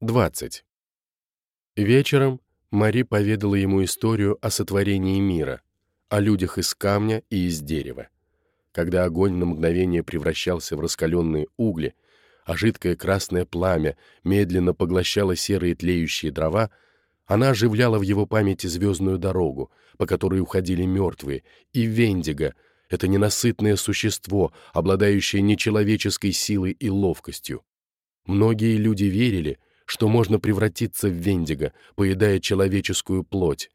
20. Вечером Мари поведала ему историю о сотворении мира, о людях из камня и из дерева. Когда огонь на мгновение превращался в раскаленные угли, а жидкое красное пламя медленно поглощало серые тлеющие дрова, она оживляла в его памяти звездную дорогу, по которой уходили мертвые, и Вендиго — это ненасытное существо, обладающее нечеловеческой силой и ловкостью. Многие люди верили — что можно превратиться в Вендиго, поедая человеческую плоть.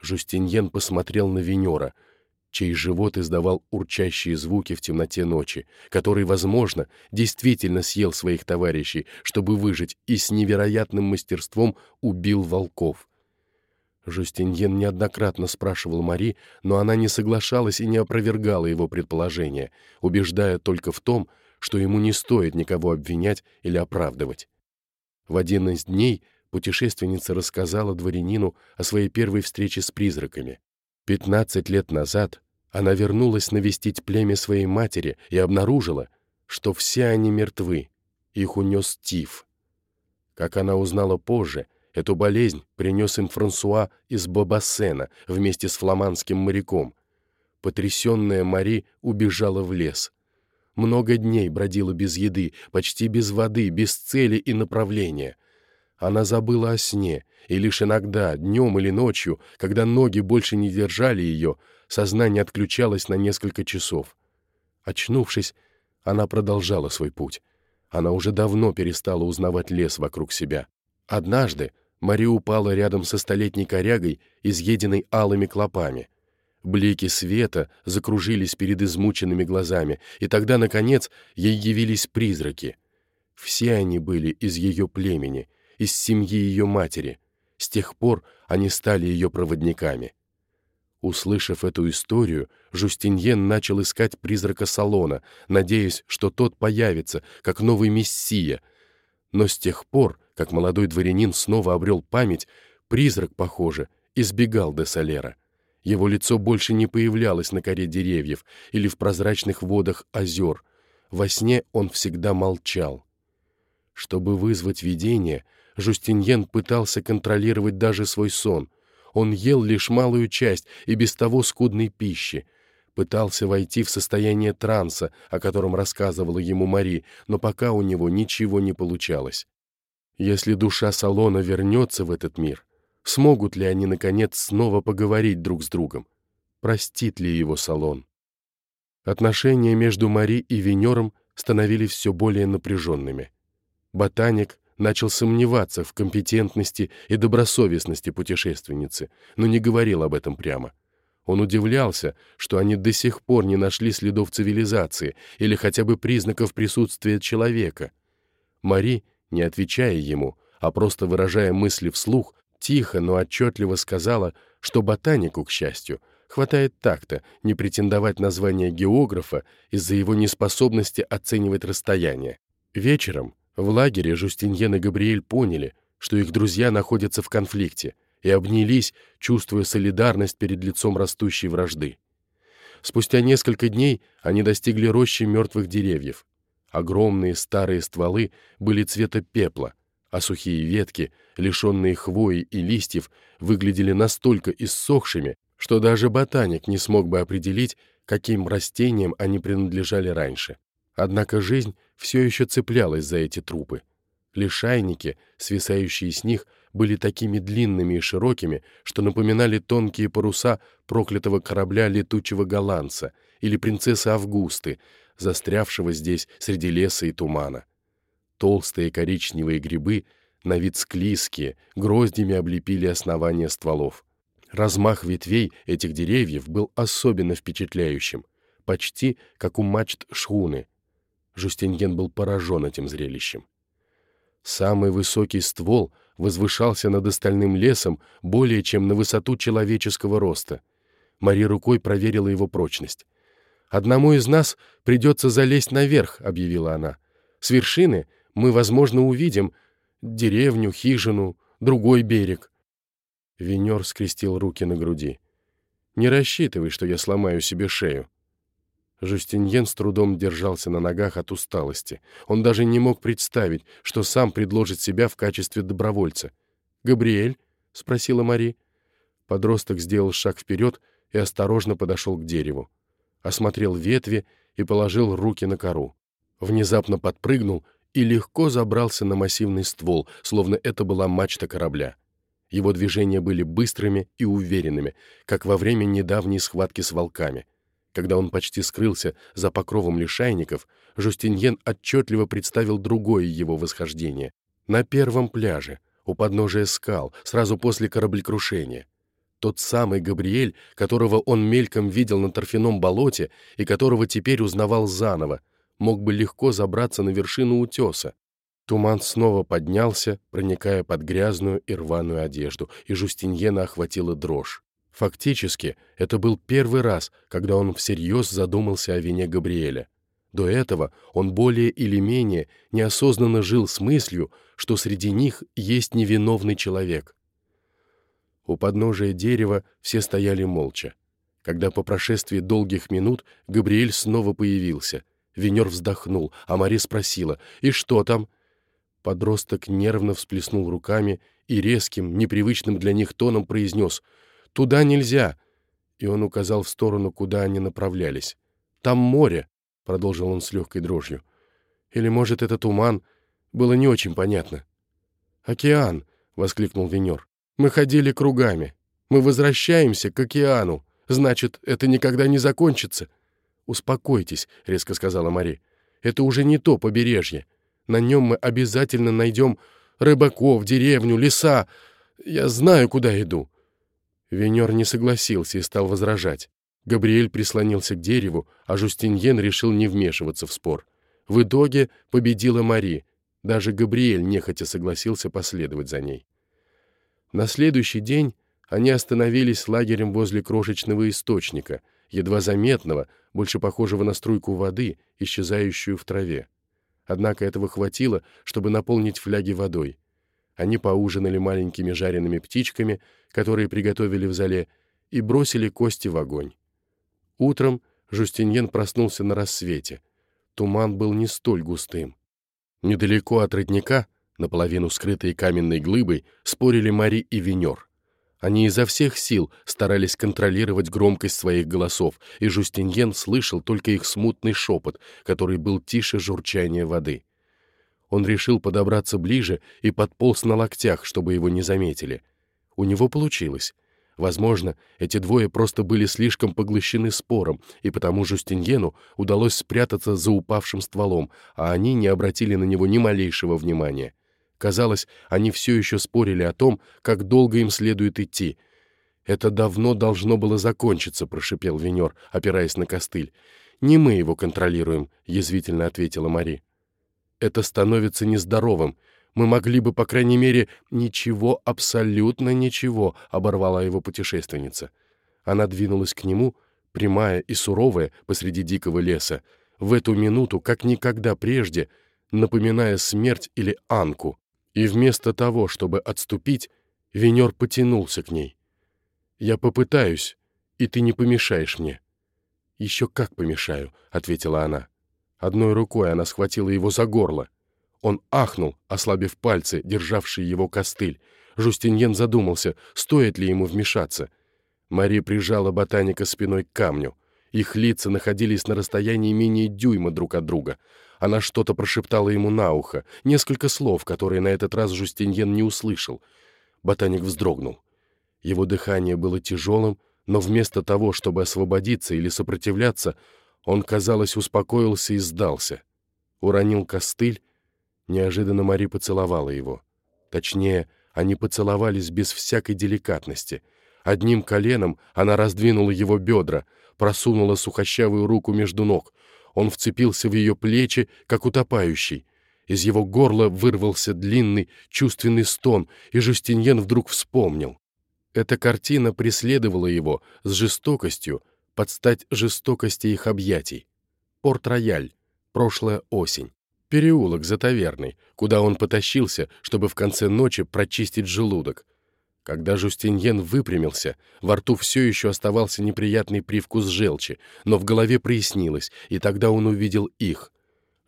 Жустиньен посмотрел на Венера, чей живот издавал урчащие звуки в темноте ночи, который, возможно, действительно съел своих товарищей, чтобы выжить, и с невероятным мастерством убил волков. Жустиньен неоднократно спрашивал Мари, но она не соглашалась и не опровергала его предположения, убеждая только в том, что ему не стоит никого обвинять или оправдывать. В один из дней путешественница рассказала дворянину о своей первой встрече с призраками. Пятнадцать лет назад она вернулась навестить племя своей матери и обнаружила, что все они мертвы, их унес тиф. Как она узнала позже, эту болезнь принес им Франсуа из Бабассена вместе с фламандским моряком. Потрясенная Мари убежала в лес — много дней бродила без еды, почти без воды, без цели и направления. Она забыла о сне, и лишь иногда, днем или ночью, когда ноги больше не держали ее, сознание отключалось на несколько часов. Очнувшись, она продолжала свой путь. Она уже давно перестала узнавать лес вокруг себя. Однажды Мари упала рядом со столетней корягой, изъеденной алыми клопами. Блики света закружились перед измученными глазами, и тогда, наконец, ей явились призраки. Все они были из ее племени, из семьи ее матери. С тех пор они стали ее проводниками. Услышав эту историю, Жустиньен начал искать призрака салона, надеясь, что тот появится, как новый мессия. Но с тех пор, как молодой дворянин снова обрел память, призрак, похоже, избегал де Солера. Его лицо больше не появлялось на коре деревьев или в прозрачных водах озер. Во сне он всегда молчал. Чтобы вызвать видение, Жустиньен пытался контролировать даже свой сон. Он ел лишь малую часть и без того скудной пищи. Пытался войти в состояние транса, о котором рассказывала ему Мари, но пока у него ничего не получалось. Если душа салона вернется в этот мир — Смогут ли они, наконец, снова поговорить друг с другом? Простит ли его салон? Отношения между Мари и Венером становились все более напряженными. Ботаник начал сомневаться в компетентности и добросовестности путешественницы, но не говорил об этом прямо. Он удивлялся, что они до сих пор не нашли следов цивилизации или хотя бы признаков присутствия человека. Мари, не отвечая ему, а просто выражая мысли вслух, тихо, но отчетливо сказала, что ботанику, к счастью, хватает такта не претендовать на звание географа из-за его неспособности оценивать расстояние. Вечером в лагере Жустиньен и Габриэль поняли, что их друзья находятся в конфликте, и обнялись, чувствуя солидарность перед лицом растущей вражды. Спустя несколько дней они достигли рощи мертвых деревьев. Огромные старые стволы были цвета пепла, а сухие ветки, лишенные хвои и листьев, выглядели настолько иссохшими, что даже ботаник не смог бы определить, каким растениям они принадлежали раньше. Однако жизнь все еще цеплялась за эти трупы. Лишайники, свисающие с них, были такими длинными и широкими, что напоминали тонкие паруса проклятого корабля летучего голландца или принцессы Августы, застрявшего здесь среди леса и тумана. Толстые коричневые грибы, на вид склизкие, гроздями облепили основание стволов. Размах ветвей этих деревьев был особенно впечатляющим, почти как у мачт шхуны. Жустинген был поражен этим зрелищем. Самый высокий ствол возвышался над остальным лесом более чем на высоту человеческого роста. Мари рукой проверила его прочность. «Одному из нас придется залезть наверх», — объявила она. «С вершины мы, возможно, увидим деревню, хижину, другой берег. Венер скрестил руки на груди. «Не рассчитывай, что я сломаю себе шею». Жустиньен с трудом держался на ногах от усталости. Он даже не мог представить, что сам предложит себя в качестве добровольца. «Габриэль?» — спросила Мари. Подросток сделал шаг вперед и осторожно подошел к дереву. Осмотрел ветви и положил руки на кору. Внезапно подпрыгнул и легко забрался на массивный ствол, словно это была мачта корабля. Его движения были быстрыми и уверенными, как во время недавней схватки с волками. Когда он почти скрылся за покровом лишайников, Жустиньен отчетливо представил другое его восхождение. На первом пляже, у подножия скал, сразу после кораблекрушения. Тот самый Габриэль, которого он мельком видел на торфяном болоте и которого теперь узнавал заново, мог бы легко забраться на вершину утеса. Туман снова поднялся, проникая под грязную и рваную одежду, и Жустиньена охватила дрожь. Фактически, это был первый раз, когда он всерьез задумался о вине Габриэля. До этого он более или менее неосознанно жил с мыслью, что среди них есть невиновный человек. У подножия дерева все стояли молча. Когда по прошествии долгих минут Габриэль снова появился, Венер вздохнул, а Мари спросила «И что там?» Подросток нервно всплеснул руками и резким, непривычным для них тоном произнес «Туда нельзя!» И он указал в сторону, куда они направлялись. «Там море!» — продолжил он с легкой дрожью. «Или, может, это туман?» Было не очень понятно. «Океан!» — воскликнул Венер. «Мы ходили кругами. Мы возвращаемся к океану. Значит, это никогда не закончится». «Успокойтесь», — резко сказала Мари. «Это уже не то побережье. На нем мы обязательно найдем рыбаков, деревню, леса. Я знаю, куда иду». Венер не согласился и стал возражать. Габриэль прислонился к дереву, а Жустиньен решил не вмешиваться в спор. В итоге победила Мари. Даже Габриэль нехотя согласился последовать за ней. На следующий день они остановились лагерем возле крошечного источника, едва заметного, больше похожего на струйку воды, исчезающую в траве. Однако этого хватило, чтобы наполнить фляги водой. Они поужинали маленькими жареными птичками, которые приготовили в зале, и бросили кости в огонь. Утром Жустиньен проснулся на рассвете. Туман был не столь густым. Недалеко от родника, наполовину скрытой каменной глыбой, спорили Мари и Венер. Они изо всех сил старались контролировать громкость своих голосов, и Жустиньен слышал только их смутный шепот, который был тише журчания воды. Он решил подобраться ближе и подполз на локтях, чтобы его не заметили. У него получилось. Возможно, эти двое просто были слишком поглощены спором, и потому Жустиньену удалось спрятаться за упавшим стволом, а они не обратили на него ни малейшего внимания. Казалось, они все еще спорили о том, как долго им следует идти. «Это давно должно было закончиться», — прошипел Венер, опираясь на костыль. «Не мы его контролируем», — язвительно ответила Мари. «Это становится нездоровым. Мы могли бы, по крайней мере, ничего, абсолютно ничего», — оборвала его путешественница. Она двинулась к нему, прямая и суровая посреди дикого леса, в эту минуту, как никогда прежде, напоминая смерть или анку. И вместо того, чтобы отступить, Венер потянулся к ней. «Я попытаюсь, и ты не помешаешь мне». «Еще как помешаю», — ответила она. Одной рукой она схватила его за горло. Он ахнул, ослабив пальцы, державшие его костыль. Жустиньен задумался, стоит ли ему вмешаться. Мари прижала ботаника спиной к камню. Их лица находились на расстоянии менее дюйма друг от друга. Она что-то прошептала ему на ухо, несколько слов, которые на этот раз Жустиньен не услышал. Ботаник вздрогнул. Его дыхание было тяжелым, но вместо того, чтобы освободиться или сопротивляться, он, казалось, успокоился и сдался. Уронил костыль. Неожиданно Мари поцеловала его. Точнее, они поцеловались без всякой деликатности. Одним коленом она раздвинула его бедра, просунула сухощавую руку между ног. Он вцепился в ее плечи, как утопающий. Из его горла вырвался длинный, чувственный стон, и Жустиньен вдруг вспомнил. Эта картина преследовала его с жестокостью, под стать жестокости их объятий. Порт-Рояль, прошлая осень. Переулок за таверной, куда он потащился, чтобы в конце ночи прочистить желудок. Когда Жустиньен выпрямился, во рту все еще оставался неприятный привкус желчи, но в голове прояснилось, и тогда он увидел их.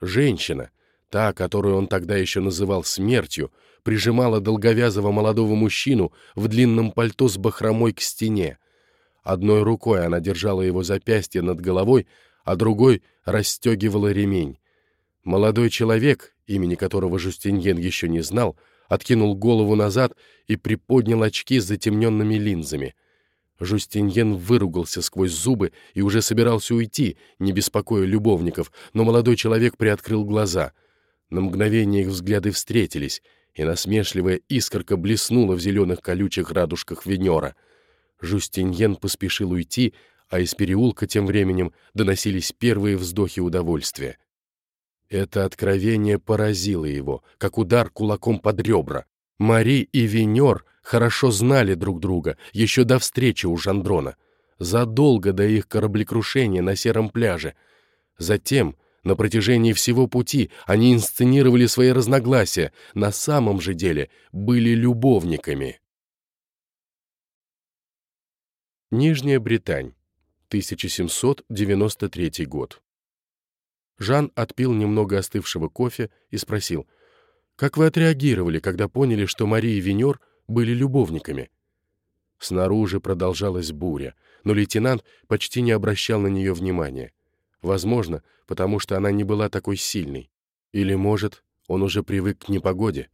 Женщина, та, которую он тогда еще называл смертью, прижимала долговязого молодого мужчину в длинном пальто с бахромой к стене. Одной рукой она держала его запястье над головой, а другой расстегивала ремень. Молодой человек, имени которого Жустиньен еще не знал, откинул голову назад и приподнял очки с затемненными линзами. Жустиньен выругался сквозь зубы и уже собирался уйти, не беспокоя любовников, но молодой человек приоткрыл глаза. На мгновение их взгляды встретились, и насмешливая искорка блеснула в зеленых колючих радужках Венера. Жустиньен поспешил уйти, а из переулка тем временем доносились первые вздохи удовольствия. Это откровение поразило его, как удар кулаком под ребра. Мари и Венер хорошо знали друг друга еще до встречи у Жандрона, задолго до их кораблекрушения на сером пляже. Затем, на протяжении всего пути, они инсценировали свои разногласия, на самом же деле были любовниками. Нижняя Британь, 1793 год. Жан отпил немного остывшего кофе и спросил, «Как вы отреагировали, когда поняли, что Мария и Венер были любовниками?» Снаружи продолжалась буря, но лейтенант почти не обращал на нее внимания. Возможно, потому что она не была такой сильной. Или, может, он уже привык к непогоде.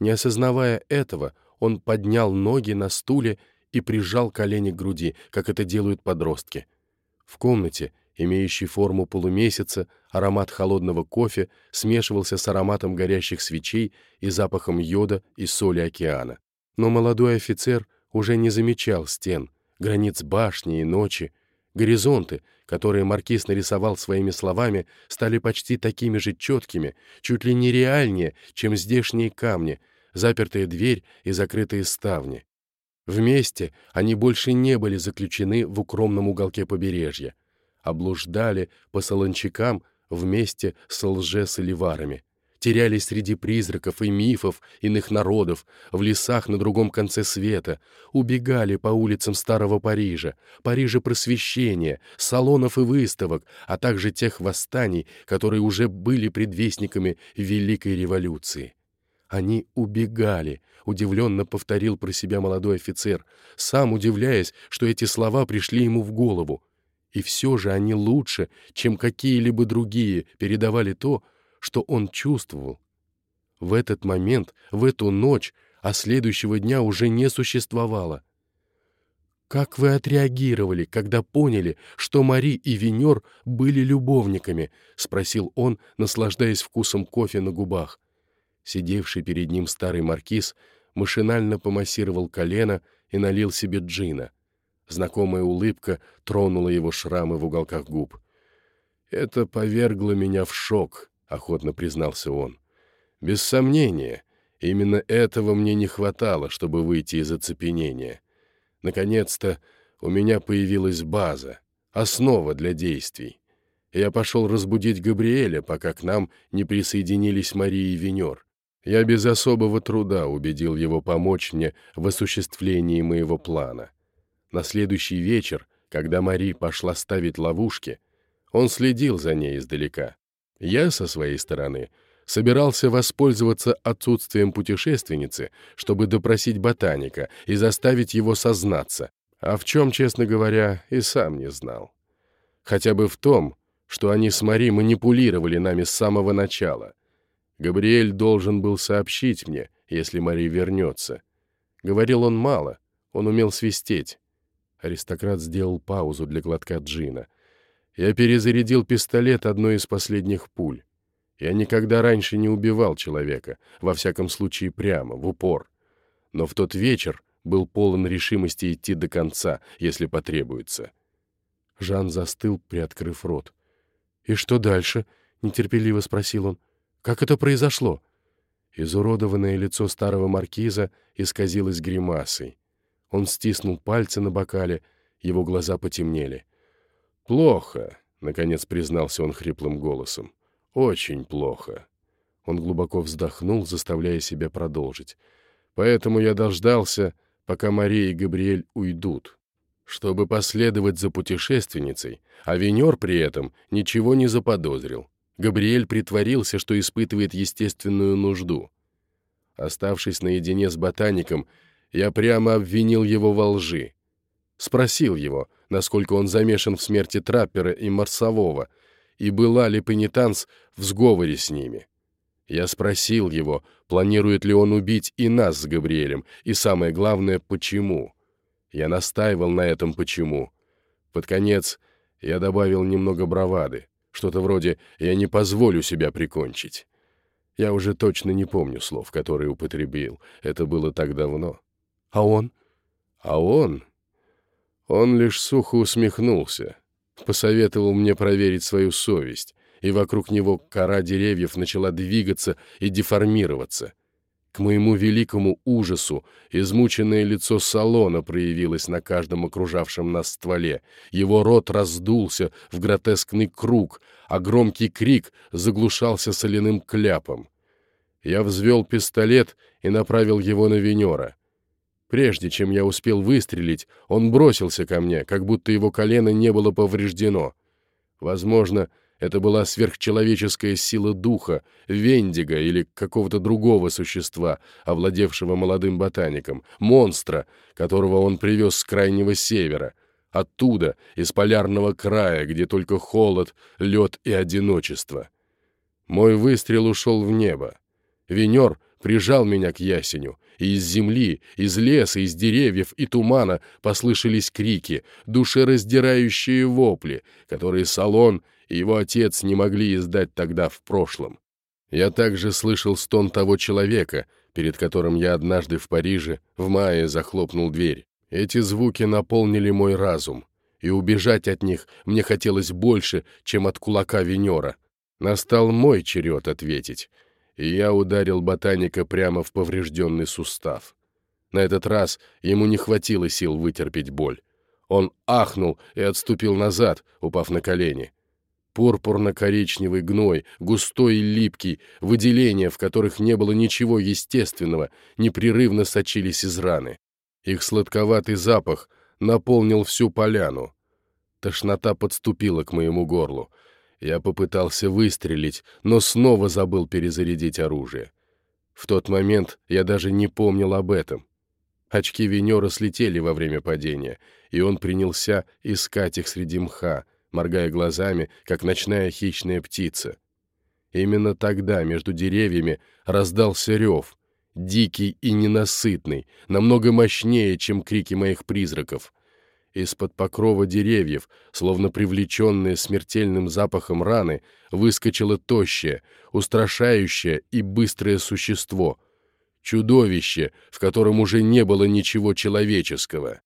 Не осознавая этого, он поднял ноги на стуле и прижал колени к груди, как это делают подростки. В комнате имеющий форму полумесяца, аромат холодного кофе смешивался с ароматом горящих свечей и запахом йода и соли океана. Но молодой офицер уже не замечал стен, границ башни и ночи. Горизонты, которые маркиз нарисовал своими словами, стали почти такими же четкими, чуть ли не реальнее, чем здешние камни, запертая дверь и закрытые ставни. Вместе они больше не были заключены в укромном уголке побережья облуждали по солончакам вместе с лжесоливарами, терялись среди призраков и мифов иных народов, в лесах на другом конце света, убегали по улицам старого Парижа, Парижа просвещения, салонов и выставок, а также тех восстаний, которые уже были предвестниками Великой революции. Они убегали, удивленно повторил про себя молодой офицер, сам удивляясь, что эти слова пришли ему в голову. И все же они лучше, чем какие-либо другие, передавали то, что он чувствовал. В этот момент, в эту ночь, а следующего дня уже не существовало. «Как вы отреагировали, когда поняли, что Мари и Венер были любовниками?» — спросил он, наслаждаясь вкусом кофе на губах. Сидевший перед ним старый маркиз машинально помассировал колено и налил себе джина. Знакомая улыбка тронула его шрамы в уголках губ. «Это повергло меня в шок», — охотно признался он. «Без сомнения, именно этого мне не хватало, чтобы выйти из оцепенения. Наконец-то у меня появилась база, основа для действий. Я пошел разбудить Габриэля, пока к нам не присоединились Мария и Венер. Я без особого труда убедил его помочь мне в осуществлении моего плана. На следующий вечер, когда Мари пошла ставить ловушки, он следил за ней издалека. Я, со своей стороны, собирался воспользоваться отсутствием путешественницы, чтобы допросить ботаника и заставить его сознаться, а в чем, честно говоря, и сам не знал. Хотя бы в том, что они с Мари манипулировали нами с самого начала. Габриэль должен был сообщить мне, если Мари вернется. Говорил он мало, он умел свистеть. Аристократ сделал паузу для глотка джина. Я перезарядил пистолет одной из последних пуль. Я никогда раньше не убивал человека, во всяком случае прямо, в упор. Но в тот вечер был полон решимости идти до конца, если потребуется. Жан застыл, приоткрыв рот. «И что дальше?» — нетерпеливо спросил он. «Как это произошло?» Изуродованное лицо старого маркиза исказилось гримасой. Он стиснул пальцы на бокале, его глаза потемнели. «Плохо», — наконец признался он хриплым голосом. «Очень плохо». Он глубоко вздохнул, заставляя себя продолжить. «Поэтому я дождался, пока Мария и Габриэль уйдут, чтобы последовать за путешественницей, а Венер при этом ничего не заподозрил. Габриэль притворился, что испытывает естественную нужду. Оставшись наедине с ботаником, я прямо обвинил его во лжи. Спросил его, насколько он замешан в смерти Траппера и Марсового, и была ли Пенитанс в сговоре с ними. Я спросил его, планирует ли он убить и нас с Габриэлем, и самое главное, почему. Я настаивал на этом «почему». Под конец я добавил немного бравады, что-то вроде «я не позволю себя прикончить». Я уже точно не помню слов, которые употребил, это было так давно. А он? А он? Он лишь сухо усмехнулся, посоветовал мне проверить свою совесть, и вокруг него кора деревьев начала двигаться и деформироваться. К моему великому ужасу измученное лицо салона проявилось на каждом окружавшем нас стволе. Его рот раздулся в гротескный круг, а громкий крик заглушался соляным кляпом. Я взвел пистолет и направил его на Венера. Прежде чем я успел выстрелить, он бросился ко мне, как будто его колено не было повреждено. Возможно, это была сверхчеловеческая сила духа, Вендига или какого-то другого существа, овладевшего молодым ботаником, монстра, которого он привез с крайнего севера, оттуда, из полярного края, где только холод, лед и одиночество. Мой выстрел ушел в небо. Венер прижал меня к ясеню, и из земли, из леса, из деревьев и тумана послышались крики, душераздирающие вопли, которые Салон и его отец не могли издать тогда в прошлом. Я также слышал стон того человека, перед которым я однажды в Париже в мае захлопнул дверь. Эти звуки наполнили мой разум, и убежать от них мне хотелось больше, чем от кулака Венера. Настал мой черед ответить — и я ударил ботаника прямо в поврежденный сустав. На этот раз ему не хватило сил вытерпеть боль. Он ахнул и отступил назад, упав на колени. Пурпурно-коричневый гной, густой и липкий, выделения, в которых не было ничего естественного, непрерывно сочились из раны. Их сладковатый запах наполнил всю поляну. Тошнота подступила к моему горлу. Я попытался выстрелить, но снова забыл перезарядить оружие. В тот момент я даже не помнил об этом. Очки Венера слетели во время падения, и он принялся искать их среди мха, моргая глазами, как ночная хищная птица. Именно тогда между деревьями раздался рев, дикий и ненасытный, намного мощнее, чем крики моих призраков. Из-под покрова деревьев, словно привлеченное смертельным запахом раны, выскочило тощее, устрашающее и быстрое существо. Чудовище, в котором уже не было ничего человеческого.